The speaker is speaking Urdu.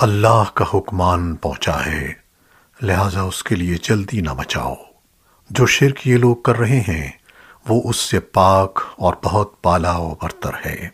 اللہ کا حکمان پہنچا ہے لہذا اس کے لیے جلدی نہ مچاؤ جو شرک یہ لوگ کر رہے ہیں، وہ اس سے پاک اور بہت بالا و برتر ہے۔